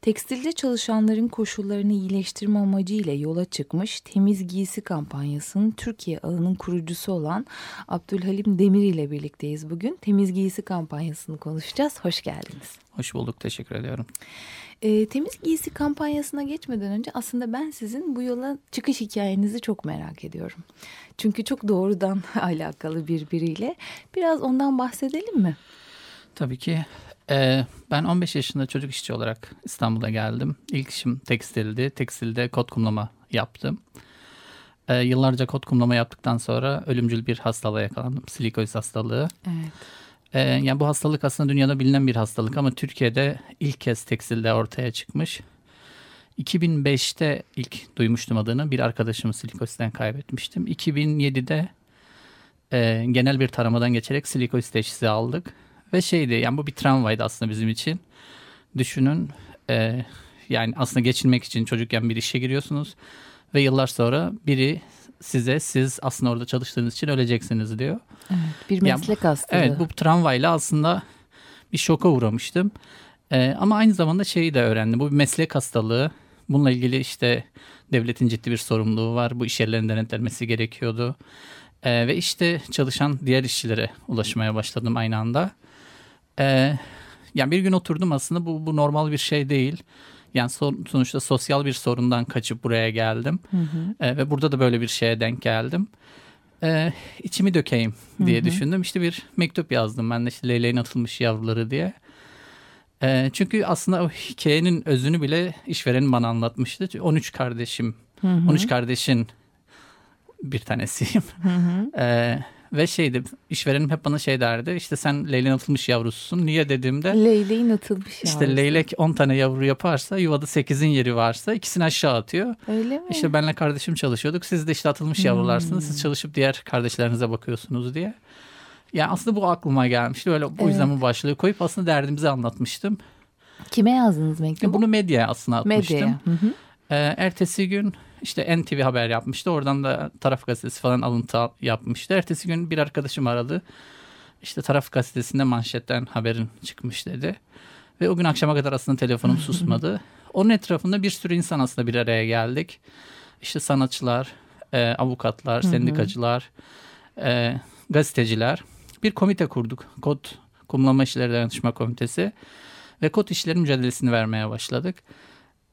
Tekstilde çalışanların koşullarını iyileştirme amacıyla yola çıkmış temiz giysi kampanyasının Türkiye ağının kurucusu olan Abdülhalim Demir ile birlikteyiz bugün. Temiz giysi kampanyasını konuşacağız. Hoş geldiniz. Hoş bulduk, teşekkür ediyorum. E, temiz giysi kampanyasına geçmeden önce aslında ben sizin bu yola çıkış hikayenizi çok merak ediyorum. Çünkü çok doğrudan alakalı birbiriyle. Biraz ondan bahsedelim mi? Tabii ki. Ee, ben 15 yaşında çocuk işçi olarak İstanbul'a geldim. İlk işim tekstildi. Tekstilde kot kumlama yaptım. Ee, yıllarca kot kumlama yaptıktan sonra ölümcül bir hastalığa yakalandım. Silikoz hastalığı. Evet. Ee, yani bu hastalık aslında dünyada bilinen bir hastalık ama Türkiye'de ilk kez tekstilde ortaya çıkmış. 2005'te ilk duymuştum adını. Bir arkadaşımı silikozden kaybetmiştim. 2007'de e, genel bir taramadan geçerek silikoz teşhisi aldık. Ve şeydi yani bu bir travmaydı aslında bizim için. Düşünün e, yani aslında geçinmek için çocukken bir işe giriyorsunuz. Ve yıllar sonra biri size siz aslında orada çalıştığınız için öleceksiniz diyor. Evet, bir meslek yani, hastalığı. Evet bu tramvayla aslında bir şoka uğramıştım. Ee, ama aynı zamanda şeyi de öğrendim. Bu bir meslek hastalığı. Bununla ilgili işte devletin ciddi bir sorumluluğu var. Bu iş yerlerinin denetlenmesi gerekiyordu. Ee, ve işte çalışan diğer işçilere ulaşmaya başladım aynı anda. Ee, yani bir gün oturdum aslında bu, bu normal bir şey değil. Yani son, sonuçta sosyal bir sorundan kaçıp buraya geldim. Hı hı. Ee, ve burada da böyle bir şeye denk geldim. Ee, içimi dökeyim diye hı hı. düşündüm. İşte bir mektup yazdım ben de işte Leyleğin atılmış yavruları diye. Ee, çünkü aslında o hikayenin özünü bile işverenim bana anlatmıştı. 13 kardeşim, hı hı. 13 kardeşin bir tanesiyim. Hı hı. Ee, ve şeydi işverenim hep bana şey derdi işte sen leyleğin atılmış yavrususun. Niye dediğimde. Leyleğin atılmış yavrusu. İşte leylek 10 tane yavru yaparsa yuvada 8'in yeri varsa ikisini aşağı atıyor. Öyle mi? İşte benle kardeşim çalışıyorduk. Siz de işte atılmış hmm. yavrularsınız. Siz çalışıp diğer kardeşlerinize bakıyorsunuz diye. Yani aslında bu aklıma gelmişti. Öyle o yüzden evet. bu başlığı koyup aslında derdimizi anlatmıştım. Kime yazdınız mektubu? Bunu medyaya aslında atmıştım. Medyaya. Hı hı. Ee, ertesi gün işte NTV haber yapmıştı. Oradan da Taraf Gazetesi falan alıntı yapmıştı. Ertesi gün bir arkadaşım aradı. İşte Taraf Gazetesi'nde manşetten haberin çıkmış dedi. Ve o gün akşama kadar aslında telefonum susmadı. Onun etrafında bir sürü insan aslında bir araya geldik. İşte sanatçılar, e, avukatlar, sendikacılar, e, gazeteciler. Bir komite kurduk. Kod Kumlama İşleri Dayanışma Komitesi. Ve kod işleri mücadelesini vermeye başladık.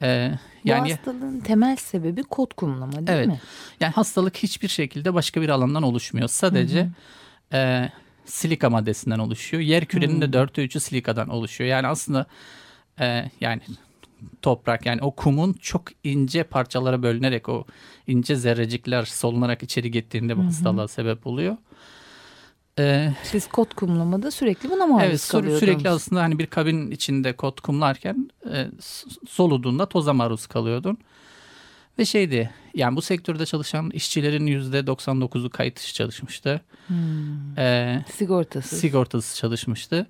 Ee, yani, Bu hastalığın temel sebebi kot kumlama değil evet, mi? Yani hastalık hiçbir şekilde başka bir alandan oluşmuyor. Sadece hı hı. E, silika maddesinden oluşuyor. Yer kürenin de dörtte üçü silikadan oluşuyor. Yani aslında e, yani toprak yani o kumun çok ince parçalara bölünerek o ince zerrecikler solunarak içeri gittiğinde bu hastalığa sebep oluyor. Ee, Siz kot kumlamada sürekli buna maruz evet, kalıyordunuz. Sürekli aslında hani bir kabin içinde kot kumlarken e, soluduğunda toza maruz kalıyordun. Ve şeydi yani bu sektörde çalışan işçilerin yüzde 99'u kayıt dışı çalışmıştı. Hmm. Ee, sigortasız. Sigortasız çalışmıştı.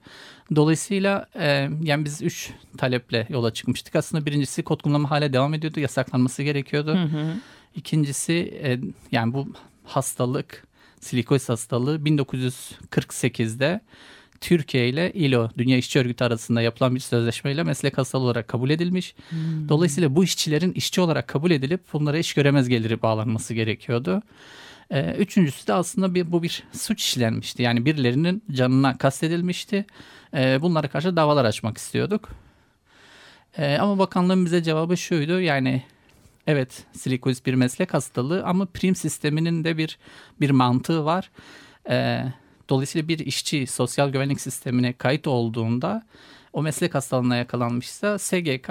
Dolayısıyla e, yani biz üç taleple yola çıkmıştık. Aslında birincisi kot kumlama hala devam ediyordu. Yasaklanması gerekiyordu. Hı hı. İkincisi e, yani bu hastalık silikoz hastalığı 1948'de Türkiye ile ILO Dünya İşçi Örgütü arasında yapılan bir sözleşmeyle meslek hastalığı olarak kabul edilmiş. Hmm. Dolayısıyla bu işçilerin işçi olarak kabul edilip bunlara iş göremez geliri bağlanması gerekiyordu. Ee, üçüncüsü de aslında bir, bu bir suç işlenmişti. Yani birilerinin canına kastedilmişti. Ee, bunlara karşı davalar açmak istiyorduk. Ee, ama bakanlığın bize cevabı şuydu. Yani Evet silikoz bir meslek hastalığı ama prim sisteminin de bir bir mantığı var. Ee, dolayısıyla bir işçi sosyal güvenlik sistemine kayıt olduğunda o meslek hastalığına yakalanmışsa SGK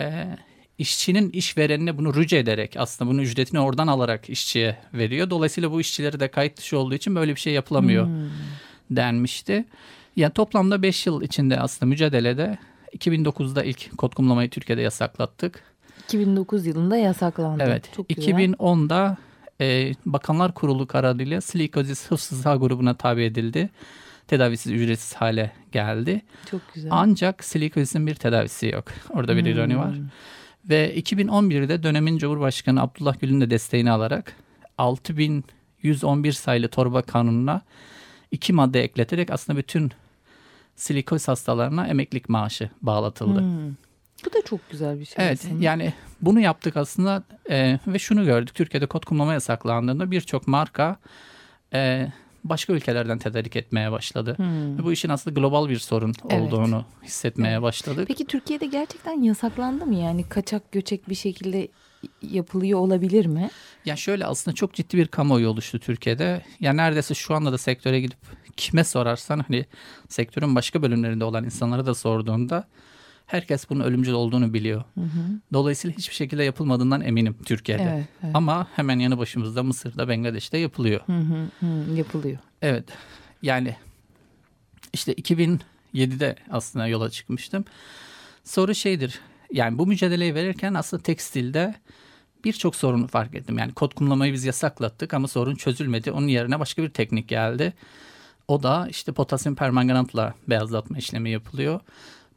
e, işçinin işverenine bunu rüce ederek aslında bunun ücretini oradan alarak işçiye veriyor. Dolayısıyla bu işçileri de kayıt dışı olduğu için böyle bir şey yapılamıyor hmm. denmişti. Yani toplamda 5 yıl içinde aslında mücadelede 2009'da ilk kod kumlamayı Türkiye'de yasaklattık. 2009 yılında yasaklandı. Evet. Çok 2010'da e, Bakanlar Kurulu kararıyla silikozis hıfzı saha grubuna tabi edildi. Tedavisiz ücretsiz hale geldi. Çok güzel. Ancak silikozis'in bir tedavisi yok. Orada bir ironi var. Ve 2011'de dönemin Cumhurbaşkanı Abdullah Gül'ün de desteğini alarak 6111 sayılı torba kanununa iki madde ekleterek aslında bütün silikoz hastalarına emeklilik maaşı bağlatıldı. Hmm. Bu da çok güzel bir şey. Evet aslında. yani bunu yaptık aslında e, ve şunu gördük. Türkiye'de kod kullanma yasaklandığında birçok marka e, başka ülkelerden tedarik etmeye başladı. Hmm. Bu işin aslında global bir sorun Evet. olduğunu hissetmeye Evet. başladık. Peki Türkiye'de gerçekten yasaklandı mı? Yani kaçak göçek bir şekilde yapılıyor olabilir mi? Ya şöyle aslında çok ciddi bir kamuoyu oluştu Türkiye'de. Ya neredeyse şu anda da sektöre gidip kime sorarsan hani sektörün başka bölümlerinde olan insanlara da sorduğunda herkes bunun ölümcül olduğunu biliyor. Dolayısıyla hiçbir şekilde yapılmadığından eminim Türkiye'de. Evet, evet. Ama hemen yanı başımızda Mısır'da, Bangladeş'te yapılıyor. Hı hı, hı, yapılıyor. Evet. Yani işte 2007'de aslında yola çıkmıştım. Soru şeydir. Yani bu mücadeleyi verirken aslında tekstilde birçok sorunu fark ettim. Yani kod kullanmayı biz yasaklattık ama sorun çözülmedi. Onun yerine başka bir teknik geldi. O da işte potasyum permanganatla beyazlatma işlemi yapılıyor.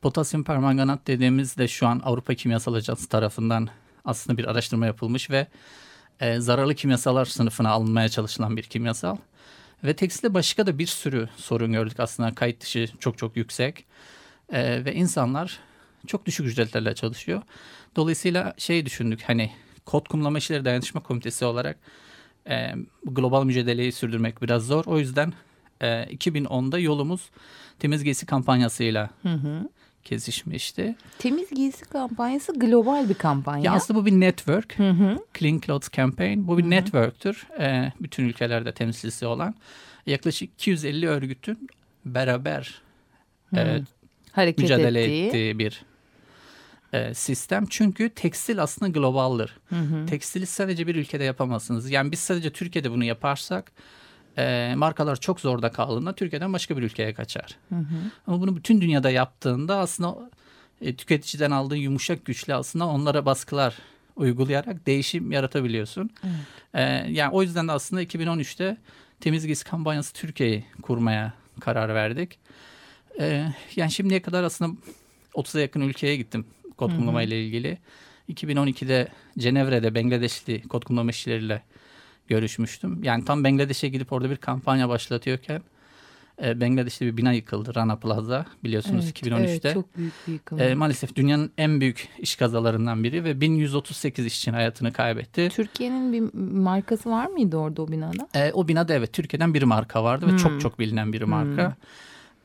Potasyum permanganat dediğimizde şu an Avrupa Kimyasal Ajansı tarafından aslında bir araştırma yapılmış ve e, zararlı kimyasallar sınıfına alınmaya çalışılan bir kimyasal. Ve tekstilde başka da bir sürü sorun gördük aslında kayıt dışı çok çok yüksek. E, ve insanlar çok düşük ücretlerle çalışıyor. Dolayısıyla şey düşündük hani kod kumlama işleri dayanışma komitesi olarak e, global mücadeleyi sürdürmek biraz zor. O yüzden e, 2010'da yolumuz temiz giysi kampanyasıyla kesişmişti. Temiz giysi kampanyası global bir kampanya. Ya aslında bu bir network. Hı hı. Clean Clothes Campaign. Bu bir network'tür. Ee, bütün ülkelerde temsilcisi olan. Yaklaşık 250 örgütün beraber e, Hareket mücadele ettiği. ettiği bir e, sistem. Çünkü tekstil aslında globaldir. Tekstili sadece bir ülkede yapamazsınız. Yani biz sadece Türkiye'de bunu yaparsak e, markalar çok zorda kaldığında Türkiye'den başka bir ülkeye kaçar. Ama bunu bütün dünyada yaptığında aslında e, tüketiciden aldığın yumuşak güçle aslında onlara baskılar uygulayarak değişim yaratabiliyorsun. E, yani o yüzden de aslında 2013'te Temiz Giysi kampanyası Türkiye'yi kurmaya karar verdik. E, yani şimdiye kadar aslında 30'a yakın ülkeye gittim kod kullanma ile ilgili. 2012'de Cenevre'de Bangladeşli kod kullanma işçileriyle görüşmüştüm. Yani tam Bangladeş'e gidip orada bir kampanya başlatıyorken e, Bangladeş'te bir bina yıkıldı. Rana Plaza biliyorsunuz Evet, 2013'te. Evet, çok büyük bir yıkım. E, maalesef dünyanın en büyük iş kazalarından biri ve 1138 işçinin hayatını kaybetti. Türkiye'nin bir markası var mıydı orada o binada? E, o binada evet Türkiye'den bir marka vardı ve çok çok bilinen bir marka.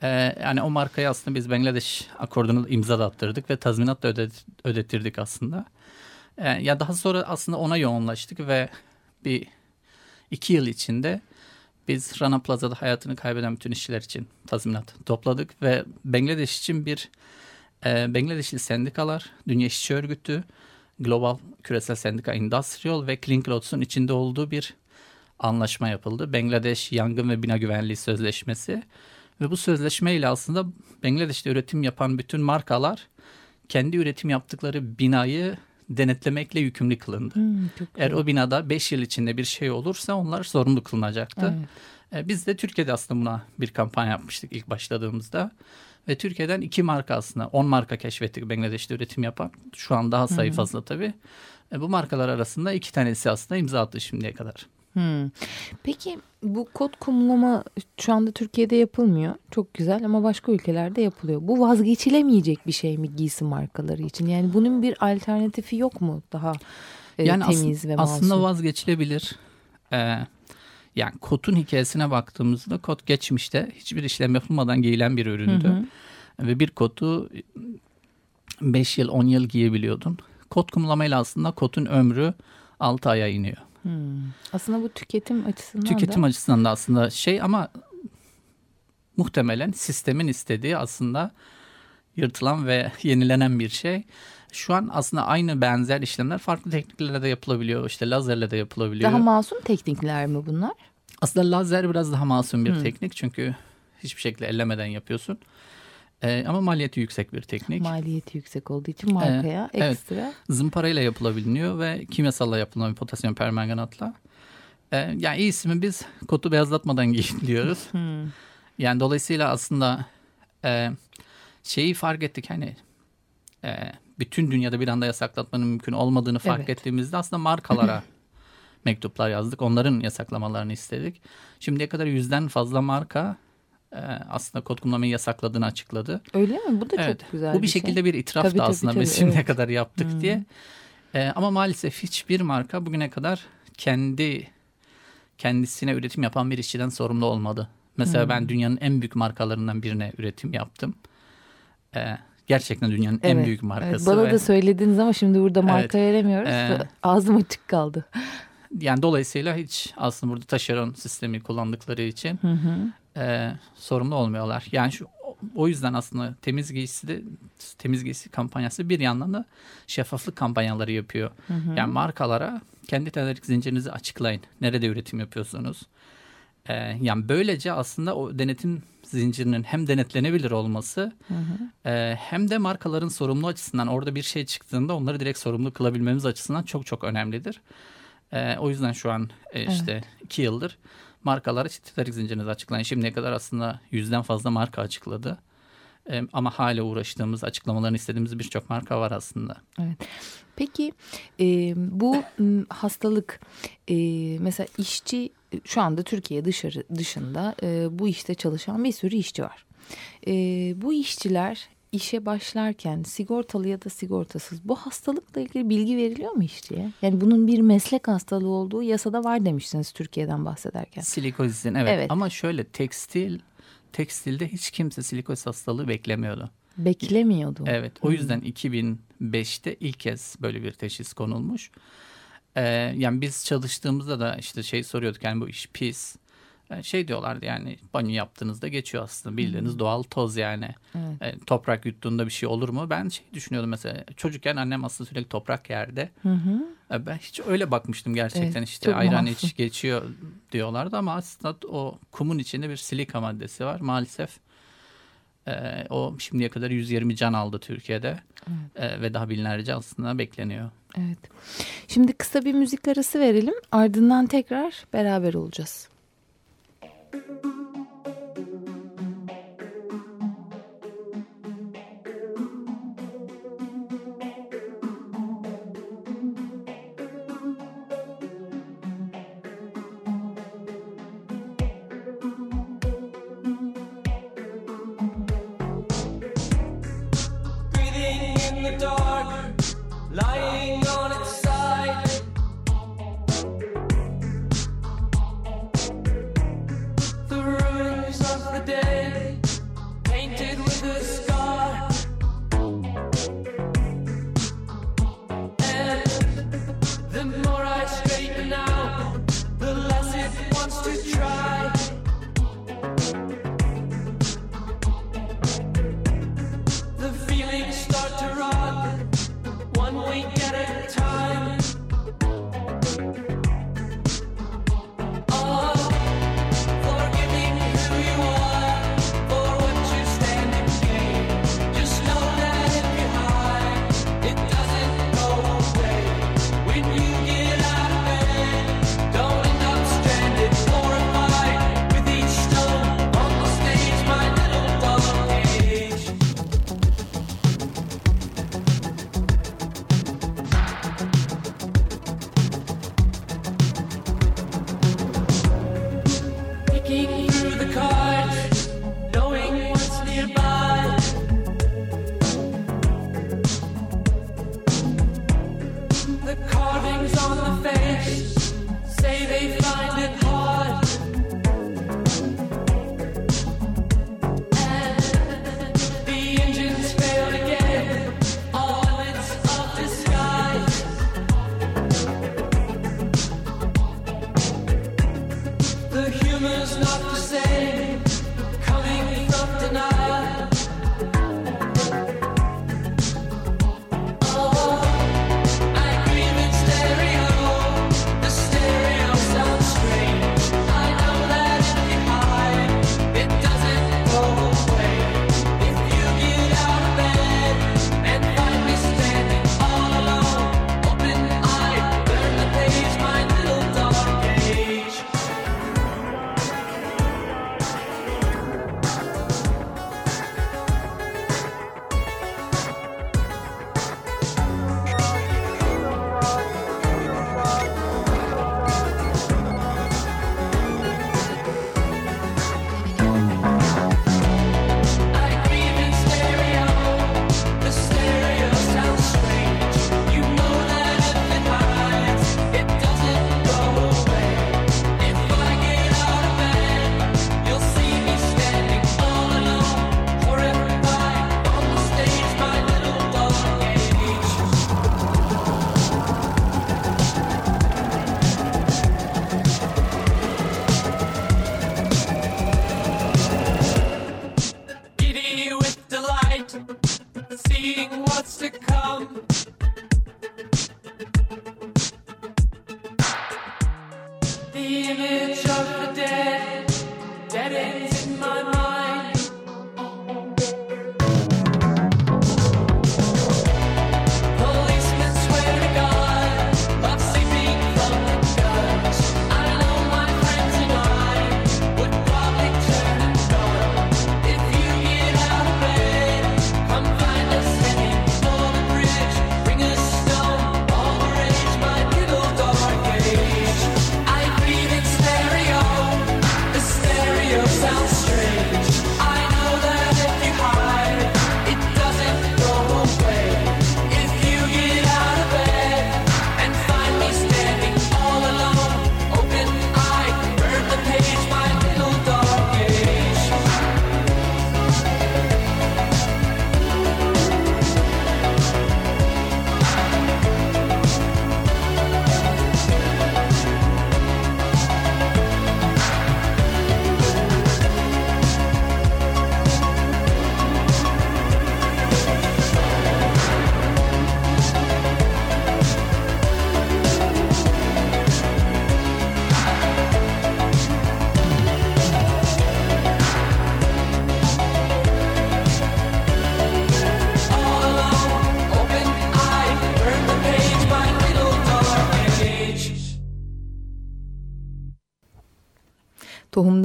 E, yani o markaya aslında biz Bangladeş akordunu imza da attırdık ve tazminat da ödet, ödettirdik aslında. E, ya daha sonra aslında ona yoğunlaştık ve bir iki yıl içinde biz Rana Plaza'da hayatını kaybeden bütün işçiler için tazminat topladık ve Bangladeş için bir e, Bangladeşli sendikalar, Dünya İşçi Örgütü, Global Küresel Sendika Industrial ve Clean Clothes'un içinde olduğu bir anlaşma yapıldı. Bangladeş Yangın ve Bina Güvenliği Sözleşmesi ve bu sözleşme ile aslında Bangladeş'te üretim yapan bütün markalar kendi üretim yaptıkları binayı denetlemekle yükümlü kılındı. Hmm, Eğer o binada 5 yıl içinde bir şey olursa onlar sorumlu kılınacaktı. Evet. E, Biz de Türkiye'de aslında buna bir kampanya yapmıştık ilk başladığımızda. Ve Türkiye'den iki marka aslında 10 marka keşfettik Bangladeş'te üretim yapan. Şu an daha sayı fazla tabii. E, Bu markalar arasında iki tanesi aslında imza attı şimdiye kadar. Hmm. Peki bu kod kumlama şu anda Türkiye'de yapılmıyor. Çok güzel ama başka ülkelerde yapılıyor. Bu vazgeçilemeyecek bir şey mi giysi markaları için? Yani bunun bir alternatifi yok mu daha e, Yani as- temiz ve masum? aslında vazgeçilebilir. E, yani kotun hikayesine baktığımızda kot geçmişte hiçbir işlem yapılmadan giyilen bir üründü. Ve bir kotu 5 yıl 10 yıl giyebiliyordun. Kot kumlamayla aslında kotun ömrü 6 aya iniyor. Hmm. Aslında bu tüketim açısından Tüketim da açısından da aslında şey ama muhtemelen sistemin istediği aslında yırtılan ve yenilenen bir şey. Şu an aslında aynı benzer işlemler farklı tekniklerle de yapılabiliyor. İşte lazerle de yapılabiliyor. daha masum teknikler mi bunlar? aslında lazer biraz daha masum bir teknik çünkü hiçbir şekilde ellemeden yapıyorsun. Ee, ama maliyeti yüksek bir teknik. Maliyeti yüksek olduğu için markaya evet. ekstra. Zımparayla yapılabiliyor ve kimyasalla yapılan potasyum permanganatla. E, yani iyisi mi biz kotu beyazlatmadan giyin diyoruz. Yani dolayısıyla aslında e, şeyi fark ettik hani e, bütün dünyada bir anda yasaklatmanın mümkün olmadığını fark Evet. ettiğimizde aslında markalara mektuplar yazdık. Onların yasaklamalarını istedik. Şimdiye kadar yüzden fazla marka e, aslında kod kullanmayı yasakladığını açıkladı. Öyle mi? Bu da Evet. çok güzel Bu bir şey. şekilde bir itiraf Tabii, da tabii, aslında tabii, biz şimdiye evet. kadar yaptık Hmm. diye. E, ama maalesef hiçbir marka bugüne kadar kendi kendisine üretim yapan bir işçiden sorumlu olmadı. Mesela Hmm. ben dünyanın en büyük markalarından birine üretim yaptım. E, gerçekten dünyanın en Evet, büyük Evet, markası. bana ve, da söylediniz ama şimdi burada marka veremiyoruz. Ee, Ağzım açık kaldı. yani dolayısıyla hiç aslında burada taşeron sistemi kullandıkları için Hı hı. E, sorumlu olmuyorlar. Yani şu o yüzden aslında temiz giysi de temiz giysi kampanyası bir yandan da şeffaflık kampanyaları yapıyor. Hı hı. Yani markalara kendi tedarik zincirinizi açıklayın. Nerede üretim yapıyorsunuz? E, yani böylece aslında o denetim zincirinin hem denetlenebilir olması Hı hı. e, hem de markaların sorumlu açısından orada bir şey çıktığında onları direkt sorumlu kılabilmemiz açısından çok çok önemlidir. E, o yüzden şu an e, işte iki yıldır markalara tedarik zincirinizi açıklayın. Şimdiye kadar aslında yüzden fazla marka açıkladı. Ama hala uğraştığımız, açıklamalarını istediğimiz birçok marka var aslında. Evet. Peki e, bu hastalık e, mesela işçi şu anda Türkiye dışarı dışında e, bu işte çalışan bir sürü işçi var. E, bu işçiler işe başlarken sigortalı ya da sigortasız bu hastalıkla ilgili bilgi veriliyor mu işçiye? Yani bunun bir meslek hastalığı olduğu yasada var demiştiniz Türkiye'den bahsederken. Silikozizin evet. Evet. ama şöyle tekstil tekstilde hiç kimse silikoz hastalığı beklemiyordu. Beklemiyordu. Evet o yüzden 2005'te ilk kez böyle bir teşhis konulmuş. Ee, yani biz çalıştığımızda da işte şey soruyorduk yani bu iş pis. Ee, şey diyorlardı yani banyo yaptığınızda geçiyor aslında bildiğiniz doğal toz yani. Evet. Ee, toprak yuttuğunda bir şey olur mu? Ben şey düşünüyordum mesela çocukken annem aslında sürekli toprak yerde. Hı hı. Ee, Ben hiç öyle bakmıştım gerçekten Evet, işte ayran muaf. iç geçiyor diyorlardı ama aslında o kumun içinde bir silika maddesi var maalesef. Ee, o şimdiye kadar 120 can aldı Türkiye'de Ee, ve daha binlerce aslında bekleniyor. Evet. Şimdi kısa bir müzik arası verelim. Ardından tekrar beraber olacağız. thank you.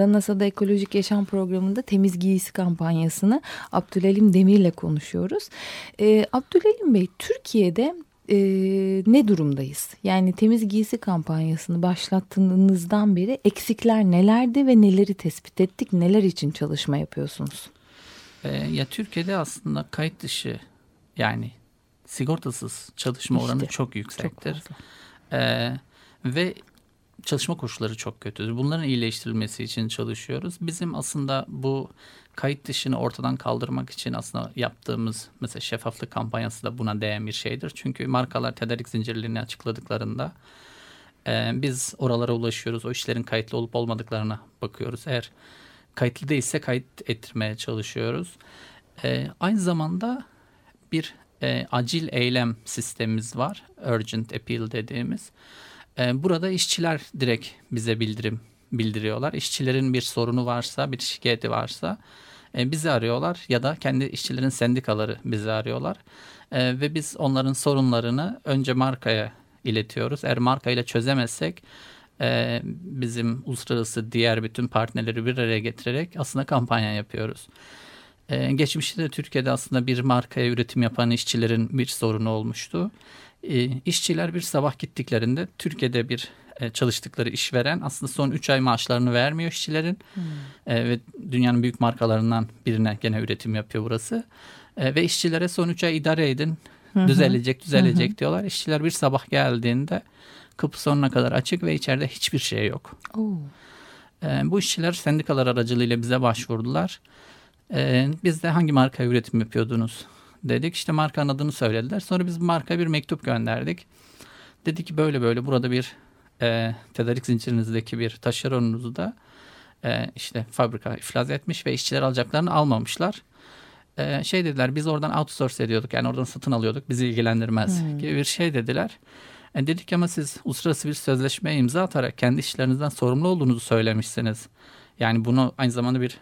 Tohumda NASA'da Ekolojik Yaşam Programı'nda temiz giysi kampanyasını Abdülelim Demir'le konuşuyoruz. Ee, Abdülelim Bey, Türkiye'de e, ne durumdayız? Yani temiz giysi kampanyasını başlattığınızdan beri eksikler nelerdi ve neleri tespit ettik? Neler için çalışma yapıyorsunuz? Ee, ya Türkiye'de aslında kayıt dışı yani sigortasız çalışma İşte, oranı çok Çok yüksektir. fazla. Ee, ve çalışma koşulları çok kötüdür. Bunların iyileştirilmesi için çalışıyoruz. Bizim aslında bu kayıt dışını ortadan kaldırmak için aslında yaptığımız mesela şeffaflık kampanyası da buna değen bir şeydir. Çünkü markalar tedarik zincirlerini açıkladıklarında e, biz oralara ulaşıyoruz. O işlerin kayıtlı olup olmadıklarına bakıyoruz. Eğer kayıtlı değilse kayıt ettirmeye çalışıyoruz. E, aynı zamanda bir e, acil eylem sistemimiz var. Urgent Appeal dediğimiz. E, burada işçiler direkt bize bildirim bildiriyorlar. İşçilerin bir sorunu varsa, bir şikayeti varsa e, bizi arıyorlar ya da kendi işçilerin sendikaları bizi arıyorlar. E, ve biz onların sorunlarını önce markaya iletiyoruz. Eğer markayla çözemezsek e, bizim uluslararası diğer bütün partnerleri bir araya getirerek aslında kampanya yapıyoruz. Ee, geçmişte de Türkiye'de aslında bir markaya üretim yapan işçilerin bir sorunu olmuştu. Ee, işçiler bir sabah gittiklerinde Türkiye'de bir e, çalıştıkları işveren aslında son 3 ay maaşlarını vermiyor işçilerin. Ee, ve dünyanın büyük markalarından birine gene üretim yapıyor burası. Ee, ve işçilere son 3 ay idare edin düzelecek düzelecek diyorlar. İşçiler bir sabah geldiğinde kapı sonuna kadar açık ve içeride hiçbir şey yok. Oo. Bu işçiler sendikalar aracılığıyla bize başvurdular. Ee, biz de hangi marka üretim yapıyordunuz dedik. İşte markanın adını söylediler. Sonra biz markaya bir mektup gönderdik. Dedi ki böyle böyle burada bir e, tedarik zincirinizdeki bir taşeronunuzu da e, işte fabrika iflas etmiş ve işçiler alacaklarını almamışlar. E, şey dediler biz oradan outsource ediyorduk yani oradan satın alıyorduk bizi ilgilendirmez gibi bir şey dediler. E, dedik ama siz uluslararası bir sözleşmeye imza atarak kendi işlerinizden sorumlu olduğunuzu söylemişsiniz. Yani bunu aynı zamanda bir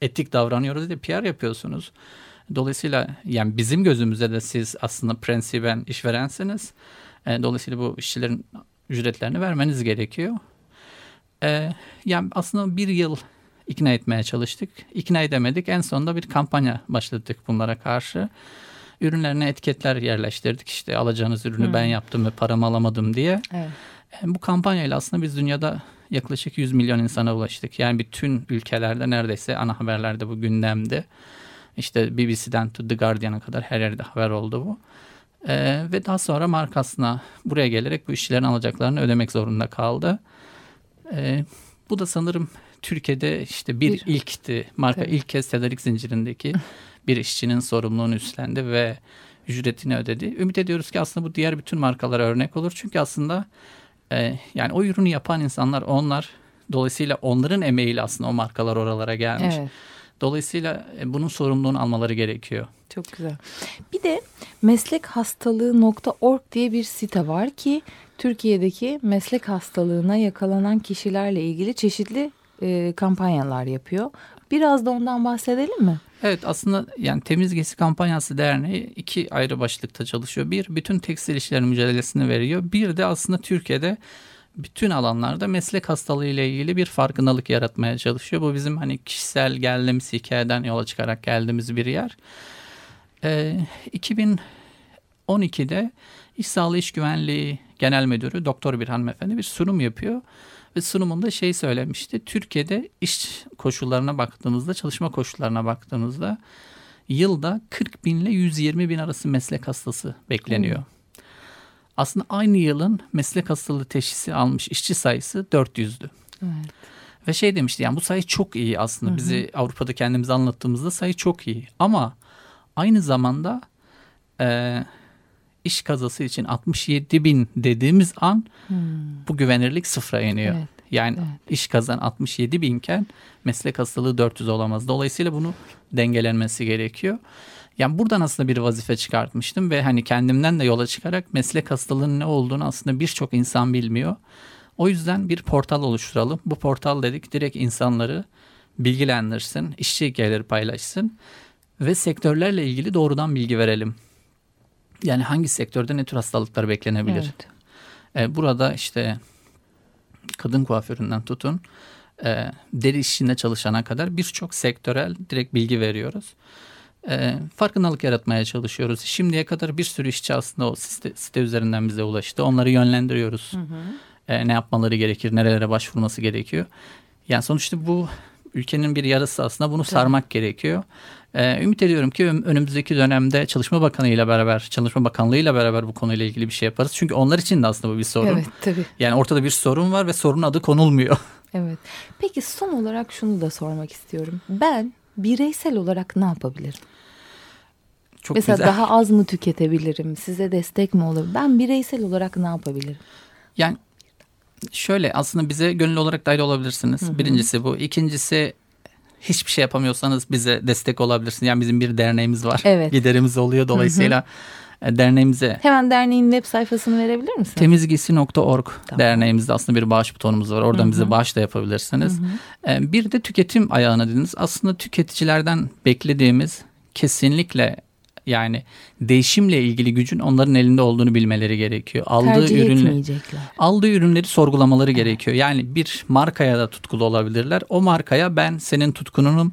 etik davranıyoruz diye PR yapıyorsunuz. Dolayısıyla yani bizim gözümüzde de siz aslında prensiben işverensiniz. E, dolayısıyla bu işçilerin ücretlerini vermeniz gerekiyor. E, yani aslında bir yıl ikna etmeye çalıştık. İkna edemedik. En sonunda bir kampanya başladık bunlara karşı. Ürünlerine etiketler yerleştirdik. İşte alacağınız ürünü ben yaptım ve paramı alamadım diye. Evet. E, Bu kampanyayla aslında biz dünyada yaklaşık 100 milyon insana ulaştık. Yani bütün ülkelerde neredeyse ana haberlerde bu gündemdi. İşte BBC'den to The Guardian'a kadar her yerde haber oldu bu. E, ve daha sonra markasına buraya gelerek bu işçilerin alacaklarını ödemek zorunda kaldı. E, bu da sanırım Türkiye'de işte bir, Bir- ilkti. Marka Tabii. ilk kez tedarik zincirindeki bir işçinin sorumluluğunu üstlendi ve ücretini ödedi. Ümit ediyoruz ki aslında bu diğer bütün markalara örnek olur. Çünkü aslında e, yani o ürünü yapan insanlar onlar dolayısıyla onların emeğiyle aslında o markalar oralara gelmiş. Evet. Dolayısıyla e, bunun sorumluluğunu almaları gerekiyor. Çok güzel. Bir de meslekhastalığı.org diye bir site var ki Türkiye'deki meslek hastalığına yakalanan kişilerle ilgili çeşitli e, kampanyalar yapıyor. Biraz da ondan bahsedelim mi? Evet aslında yani Temiz Giysi Kampanyası Derneği iki ayrı başlıkta çalışıyor. Bir bütün tekstil işleri mücadelesini veriyor. Bir de aslında Türkiye'de bütün alanlarda meslek hastalığı ile ilgili bir farkındalık yaratmaya çalışıyor. Bu bizim hani kişisel geldiğimiz hikayeden yola çıkarak geldiğimiz bir yer. Ee, 2012'de İş Sağlığı İş Güvenliği Genel Müdürü Doktor bir hanımefendi bir sunum yapıyor. Ve sunumunda şey söylemişti. Türkiye'de iş koşullarına baktığımızda, çalışma koşullarına baktığımızda yılda 40 bin ile 120 bin arası meslek hastası bekleniyor. Aslında aynı yılın meslek hastalığı teşhisi almış işçi sayısı 400'dü. Evet. Ve şey demişti yani bu sayı çok iyi aslında. Bizi Avrupa'da kendimizi anlattığımızda sayı çok iyi. Ama aynı zamanda e, iş kazası için 67 bin dediğimiz an bu güvenirlik sıfıra iniyor. Evet, Yani evet. iş kazan 67 binken meslek hastalığı 400 olamaz. Dolayısıyla bunu dengelenmesi gerekiyor. Yani buradan aslında bir vazife çıkartmıştım ve hani kendimden de yola çıkarak meslek hastalığının ne olduğunu aslında birçok insan bilmiyor. O yüzden bir portal oluşturalım. Bu portal dedik direkt insanları bilgilendirsin, işçi hikayeleri paylaşsın ve sektörlerle ilgili doğrudan bilgi verelim. Yani hangi sektörde ne tür hastalıklar beklenebilir? Evet. E, burada işte kadın kuaföründen tutun e, deri işinde çalışana kadar birçok sektörel direkt bilgi veriyoruz. E, farkındalık yaratmaya çalışıyoruz. Şimdiye kadar bir sürü işçi aslında o site, site üzerinden bize ulaştı. Onları yönlendiriyoruz. E, ne yapmaları gerekir, nerelere başvurması gerekiyor. Yani sonuçta bu ülkenin bir yarısı aslında bunu sarmak gerekiyor. Ee, ümit ediyorum ki ön- önümüzdeki dönemde Çalışma Bakanı ile beraber, Çalışma Bakanlığı ile beraber bu konuyla ilgili bir şey yaparız. Çünkü onlar için de aslında bu bir sorun. Evet tabii. Yani ortada bir sorun var ve sorunun adı konulmuyor. Evet. Peki son olarak şunu da sormak istiyorum. Ben bireysel olarak ne yapabilirim? Çok Mesela güzel. daha az mı tüketebilirim? Size destek mi olur? Ben bireysel olarak ne yapabilirim? Yani şöyle aslında bize gönüllü olarak dahil olabilirsiniz. Birincisi bu. İkincisi hiçbir şey yapamıyorsanız bize destek olabilirsiniz. Yani bizim bir derneğimiz var. Evet. Giderimiz oluyor. Dolayısıyla e, derneğimize Hemen derneğin web sayfasını verebilir misin? Temizgisi.org Tamam. derneğimizde aslında bir bağış butonumuz var. Oradan bize bağış da yapabilirsiniz. Ee, Bir de tüketim ayağına dediniz. Aslında tüketicilerden beklediğimiz kesinlikle yani değişimle ilgili gücün onların elinde olduğunu bilmeleri gerekiyor. Aldığı Tercih ürünle aldığı ürünleri sorgulamaları gerekiyor. Yani bir markaya da tutkulu olabilirler. O markaya ben senin tutkununum.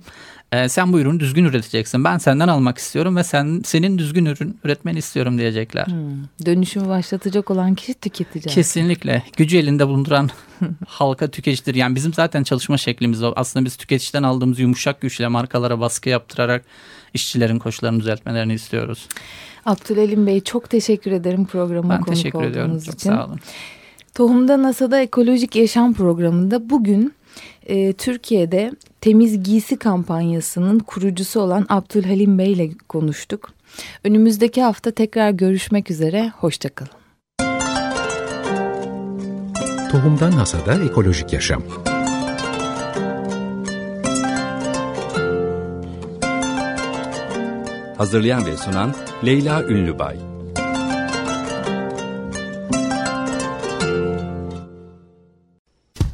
E, sen bu ürünü düzgün üreteceksin. Ben senden almak istiyorum ve sen senin düzgün ürün üretmeni istiyorum diyecekler. Hmm. Dönüşümü başlatacak olan kişi tüketici. Kesinlikle. Gücü elinde bulunduran halka tüketicidir. Yani bizim zaten çalışma şeklimiz o. Aslında biz tüketiciden aldığımız yumuşak güçle markalara baskı yaptırarak işçilerin koşullarını düzeltmelerini istiyoruz. Abdülelim Bey çok teşekkür ederim programa Ben konuk teşekkür ediyorum. olduğunuz Çok için. sağ olun. Tohumda NASA'da Ekolojik Yaşam programında bugün e, Türkiye'de temiz giysi kampanyasının kurucusu olan Abdülhalim Bey ile konuştuk. Önümüzdeki hafta tekrar görüşmek üzere. Hoşçakalın. Tohumdan Hasada Ekolojik Yaşam. Hazırlayan ve sunan Leyla Ünlübay.